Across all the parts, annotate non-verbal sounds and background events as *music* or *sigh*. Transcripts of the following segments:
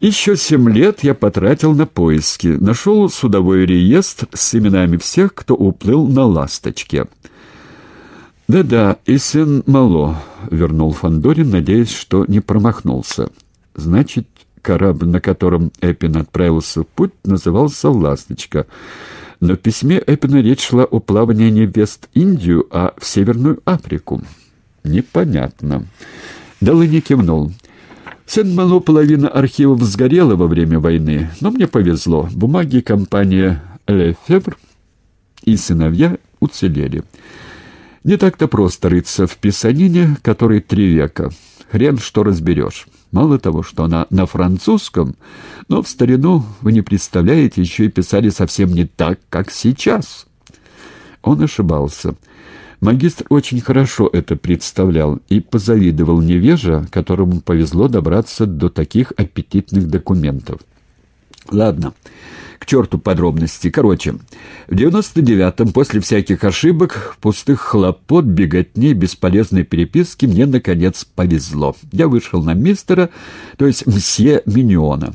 Еще семь лет я потратил на поиски. Нашел судовой реестр с именами всех, кто уплыл на «Ласточке». «Да-да, и сын Мало», — вернул Фандорин, надеясь, что не промахнулся. «Значит, корабль, на котором Эпин отправился в путь, назывался «Ласточка». Но в письме Эпина речь шла о плавании не в Вест-Индию, а в Северную Африку. Непонятно. Делани кивнул. Сен-Мало половина архивов сгорела во время войны, но мне повезло. Бумаги компания «Лефевр» и сыновья уцелели. Не так-то просто рыться в писанине, которой три века. Хрен что разберешь. Мало того, что она на французском, но в старину, вы не представляете, еще и писали совсем не так, как сейчас. Он ошибался. Магистр очень хорошо это представлял и позавидовал невежа, которому повезло добраться до таких аппетитных документов. Ладно, к черту подробности. Короче, в девяносто девятом, после всяких ошибок, пустых хлопот, беготни, бесполезной переписки, мне, наконец, повезло. Я вышел на мистера, то есть мсье Миньона.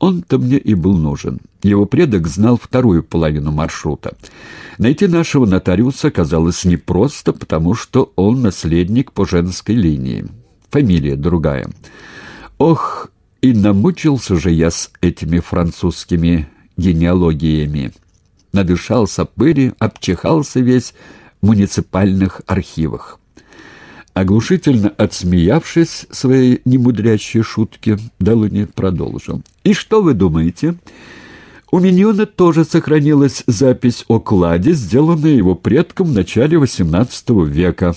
Он-то мне и был нужен. Его предок знал вторую половину маршрута. Найти нашего нотариуса оказалось непросто, потому что он наследник по женской линии. Фамилия другая. Ох, и намучился же я с этими французскими генеалогиями. Надышался пыли, обчихался весь в муниципальных архивах. Оглушительно отсмеявшись своей немудрящей шутки, Делуни продолжил. «И что вы думаете?» У Миньона тоже сохранилась запись о кладе, сделанная его предком в начале XVIII века,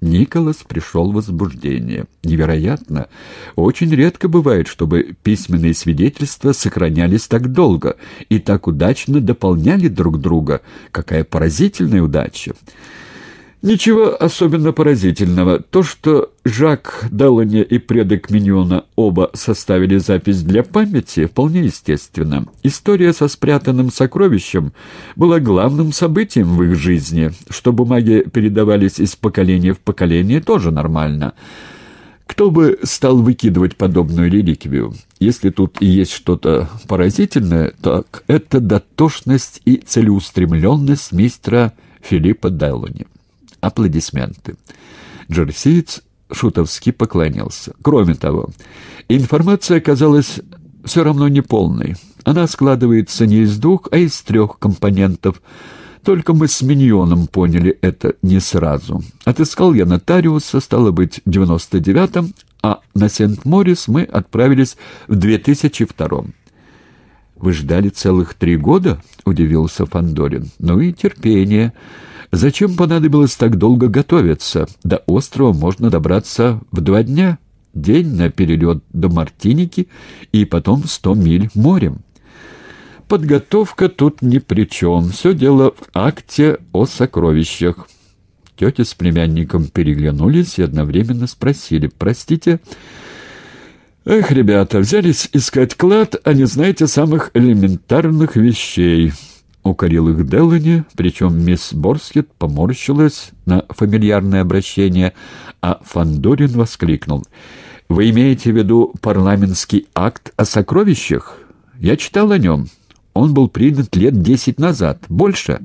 Николас пришел в возбуждение. Невероятно. Очень редко бывает, чтобы письменные свидетельства сохранялись так долго и так удачно дополняли друг друга. Какая поразительная удача! Ничего особенно поразительного. То, что Жак Делани и предок Миньона оба составили запись для памяти, вполне естественно. История со спрятанным сокровищем была главным событием в их жизни. Что бумаги передавались из поколения в поколение, тоже нормально. Кто бы стал выкидывать подобную реликвию? Если тут и есть что-то поразительное, так это дотошность и целеустремленность мистера Филиппа Делани. Аплодисменты. Джерсиец шутовски поклонился. Кроме того, информация оказалась все равно неполной. Она складывается не из двух, а из трех компонентов. Только мы с Миньоном поняли это не сразу. Отыскал я нотариуса, стало быть, в 99-м, а на Сент-Морис мы отправились в 2002-м. «Вы ждали целых три года?» — удивился Фандорин. «Ну и терпение». Зачем понадобилось так долго готовиться? До острова можно добраться в два дня. День на перелет до Мартиники и потом сто миль морем. Подготовка тут ни при чем. Все дело в акте о сокровищах. Тетя с племянником переглянулись и одновременно спросили. «Простите?» «Эх, ребята, взялись искать клад, а не знаете самых элементарных вещей». Укорил их Делани, причем мисс Борскет поморщилась на фамильярное обращение, а Фандорин воскликнул. «Вы имеете в виду парламентский акт о сокровищах? Я читал о нем. Он был принят лет десять назад. Больше?»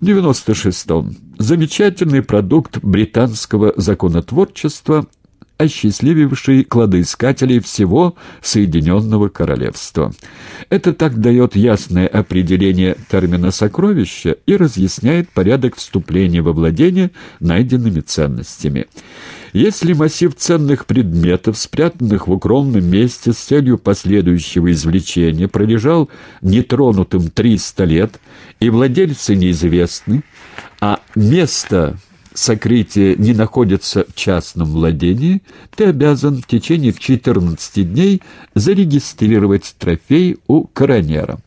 В 96-м. Замечательный продукт британского законотворчества – осчастлививший кладоискателей всего Соединенного Королевства. Это так дает ясное определение термина «сокровище» и разъясняет порядок вступления во владение найденными ценностями. Если массив ценных предметов, спрятанных в укромном месте с целью последующего извлечения, пролежал нетронутым 300 лет, и владельцы неизвестны, а место сокрытие не находится в частном владении, ты обязан в течение 14 дней зарегистрировать трофей у коронера.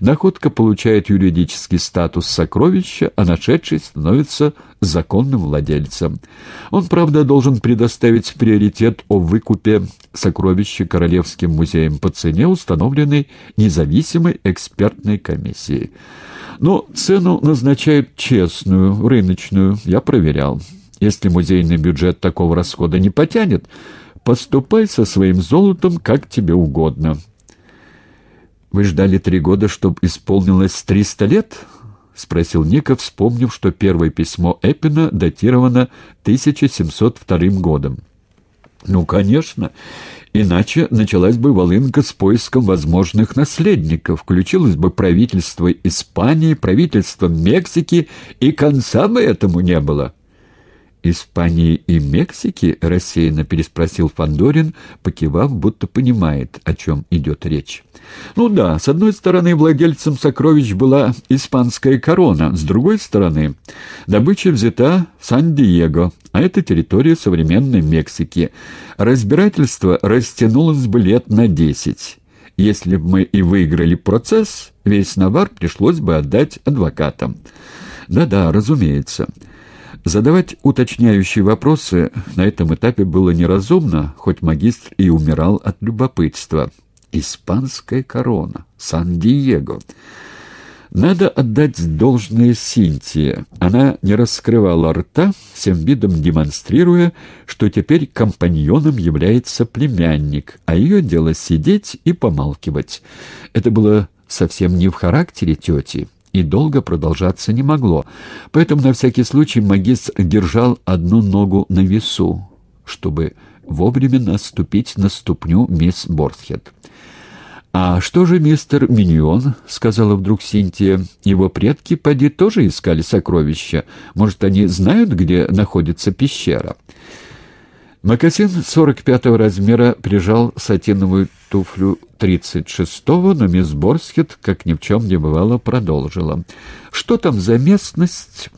Находка получает юридический статус сокровища, а нашедший становится законным владельцем. Он, правда, должен предоставить приоритет о выкупе сокровища Королевским музеем по цене, установленной независимой экспертной комиссией. Но цену назначают честную, рыночную, я проверял. Если музейный бюджет такого расхода не потянет, поступай со своим золотом как тебе угодно». «Вы ждали три года, чтобы исполнилось триста лет?» — спросил Ника, вспомнив, что первое письмо Эппина датировано 1702 годом. «Ну, конечно. Иначе началась бы волынка с поиском возможных наследников, включилось бы правительство Испании, правительство Мексики, и конца бы этому не было». «Испании и Мексики?» — рассеянно переспросил Фандорин, покивав, будто понимает, о чем идет речь. «Ну да, с одной стороны, владельцем сокровищ была испанская корона, с другой стороны, добыча взята в Сан-Диего, а это территория современной Мексики. Разбирательство растянулось бы лет на десять». Если бы мы и выиграли процесс, весь навар пришлось бы отдать адвокатам. Да-да, разумеется. Задавать уточняющие вопросы на этом этапе было неразумно, хоть магистр и умирал от любопытства. Испанская корона, Сан-Диего. Надо отдать должное Синтии. Она не раскрывала рта, всем видом демонстрируя, что теперь компаньоном является племянник, а ее дело сидеть и помалкивать. Это было совсем не в характере тети и долго продолжаться не могло, поэтому на всякий случай магистр держал одну ногу на весу, чтобы вовремя наступить на ступню мисс Борсхед. «А что же мистер Миньон?» — сказала вдруг Синтия. «Его предки, поди, тоже искали сокровища. Может, они знают, где находится пещера?» Макасин 45-го размера прижал сатиновую туфлю 36-го, но мисс Борскет, как ни в чем не бывало, продолжила. «Что там за местность?»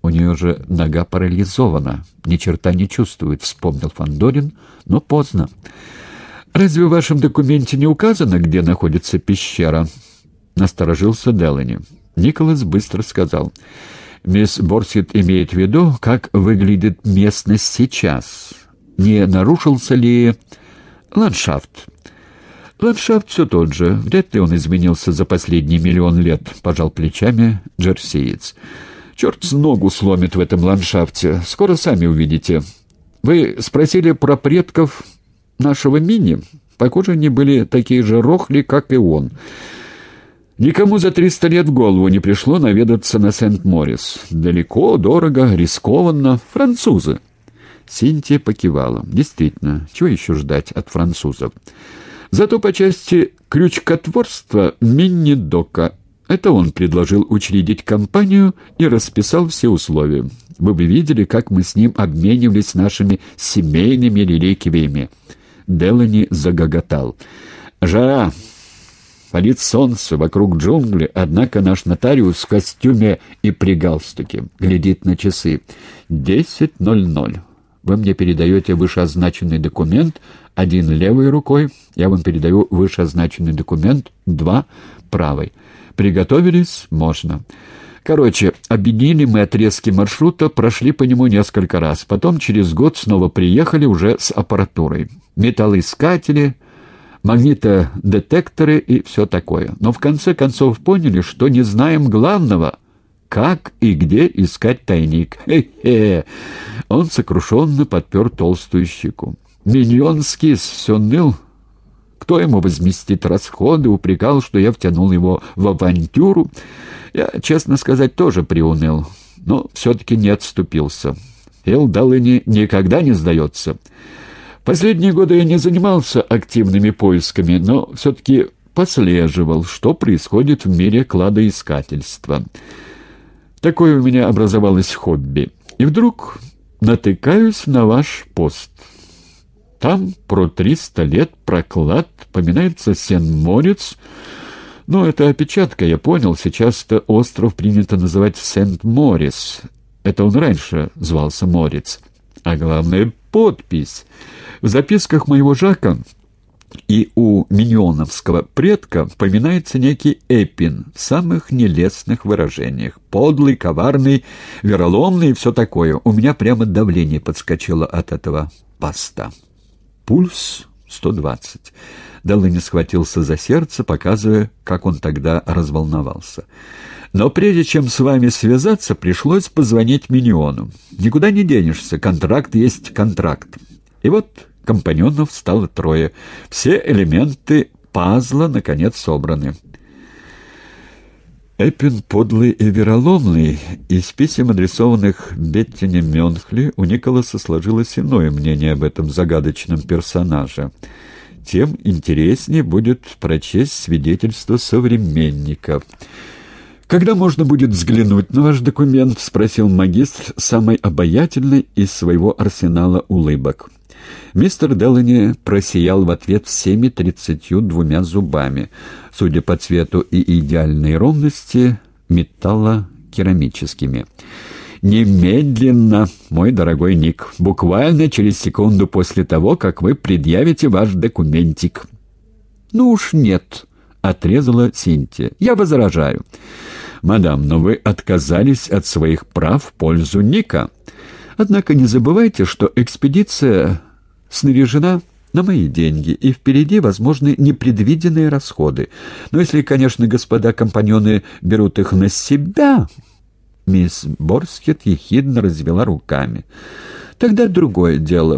«У нее же нога парализована, ни черта не чувствует», — вспомнил Фандорин, но поздно. «Разве в вашем документе не указано, где находится пещера?» — насторожился Делани. Николас быстро сказал... Мисс Борсит имеет в виду, как выглядит местность сейчас. Не нарушился ли ландшафт? Ландшафт все тот же. Вряд ли он изменился за последний миллион лет, пожал плечами джерсиец. Черт с ногу сломит в этом ландшафте. Скоро сами увидите. Вы спросили про предков нашего мини? Похоже, они были такие же рохли, как и он. Никому за триста лет в голову не пришло наведаться на Сент-Морис. Далеко, дорого, рискованно. Французы. Синтия покивала. Действительно, чего еще ждать от французов? Зато по части крючкотворства Минни Дока. Это он предложил учредить компанию и расписал все условия. Вы бы видели, как мы с ним обменивались нашими семейными реликвиями. Делани загоготал. «Жара!» Палит солнце, вокруг джунгли, однако наш нотариус в костюме и при галстуке. Глядит на часы. Десять ноль ноль. Вы мне передаете вышеозначенный документ, один левой рукой, я вам передаю вышеозначенный документ, два правой. Приготовились? Можно. Короче, объединили мы отрезки маршрута, прошли по нему несколько раз. Потом через год снова приехали уже с аппаратурой. Металлоискатели магнитодетекторы и все такое. Но в конце концов поняли, что не знаем главного — как и где искать тайник. *laughs* Хе-хе! Он сокрушенно подпер толстую щеку. Миллион скис все ныл. Кто ему возместит расходы, упрекал, что я втянул его в авантюру. Я, честно сказать, тоже приуныл, но все-таки не отступился. Фил Даллани никогда не сдается. Последние годы я не занимался активными поисками, но все-таки послеживал, что происходит в мире кладоискательства. Такое у меня образовалось хобби. И вдруг натыкаюсь на ваш пост. Там про триста лет проклад, поминается Сен-Морец. Ну, это опечатка, я понял. Сейчас это остров принято называть Сент-Морис. Это он раньше звался Морец. А главное — подпись. В записках моего Жака и у миньоновского предка поминается некий Эпин в самых нелестных выражениях. Подлый, коварный, вероломный и все такое. У меня прямо давление подскочило от этого паста. Пульс 120. Делани схватился за сердце, показывая, как он тогда разволновался. Но прежде чем с вами связаться, пришлось позвонить Миньону. Никуда не денешься, контракт есть контракт. И вот компаньонов стало трое. Все элементы пазла, наконец, собраны. Эппин подлый и вероломный. Из писем, адресованных Беттине Мюнхли, у Николаса сложилось иное мнение об этом загадочном персонаже. Тем интереснее будет прочесть свидетельство современников. «Когда можно будет взглянуть на ваш документ?» — спросил магистр самой обаятельной из своего арсенала улыбок. Мистер Делани просиял в ответ всеми тридцатью двумя зубами, судя по цвету и идеальной ровности, металла керамическими. «Немедленно, мой дорогой Ник, буквально через секунду после того, как вы предъявите ваш документик». «Ну уж нет», — отрезала Синтия. «Я возражаю». «Мадам, но вы отказались от своих прав в пользу Ника. Однако не забывайте, что экспедиция снаряжена на мои деньги, и впереди возможны непредвиденные расходы. Но если, конечно, господа компаньоны берут их на себя...» Мисс Борскет ехидно развела руками. «Тогда другое дело.